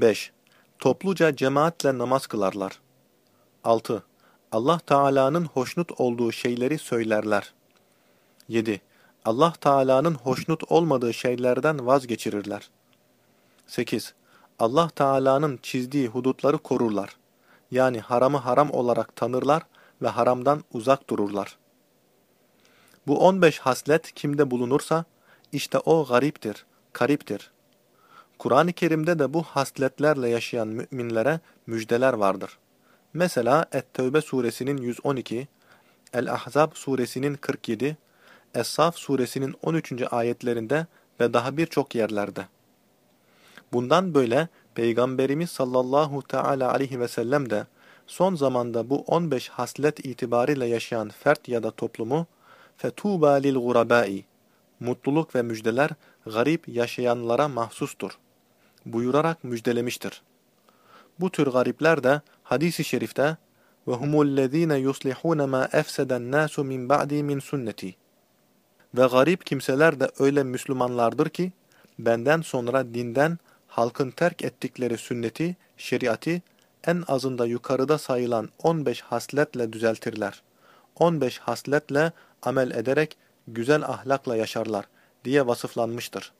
5. Topluca cemaatle namaz kılarlar. 6. Allah Teala'nın hoşnut olduğu şeyleri söylerler. 7. Allah Teala'nın hoşnut olmadığı şeylerden vazgeçirirler. 8. Allah Teala'nın çizdiği hudutları korurlar. Yani haramı haram olarak tanırlar ve haramdan uzak dururlar. Bu 15 haslet kimde bulunursa, işte o gariptir, kariptir. Kur'an-ı Kerim'de de bu hasletlerle yaşayan müminlere müjdeler vardır. Mesela Et-Tevbe suresinin 112, El-Ahzab suresinin 47, Es-Saf suresinin 13. ayetlerinde ve daha birçok yerlerde. Bundan böyle Peygamberimiz sallallahu teala aleyhi ve sellem de son zamanda bu 15 haslet itibariyle yaşayan fert ya da toplumu fetuba lil gurabai mutluluk ve müjdeler garip yaşayanlara mahsustur buyurarak müjdelemiştir. Bu tür garipler de hadisi şerifte ve humullezine yuslihun ma efseden nasu min ba'di min sünneti ve garip kimseler de öyle Müslümanlardır ki benden sonra dinden halkın terk ettikleri sünneti, şeriatı en azında yukarıda sayılan 15 hasletle düzeltirler. 15 hasletle amel ederek güzel ahlakla yaşarlar diye vasıflanmıştır.